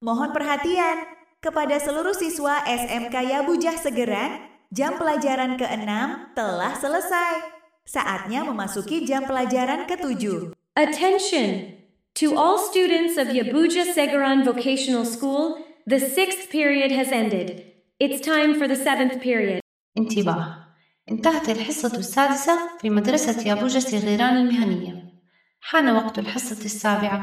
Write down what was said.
Mohon perhatian kepada seluruh siswa SMK Yabujah Segeran, jam pelajaran ke-6 telah selesai. Saatnya memasuki jam pelajaran ke-7. Attention! To all students of Yabuja Segeran Vocational School, the sixth period has ended. It's time for the seventh period. انتباه انتهت الحصة السادسة في مدرسة يابوجة سيغيران المهنية حان وقت الحصة السابعة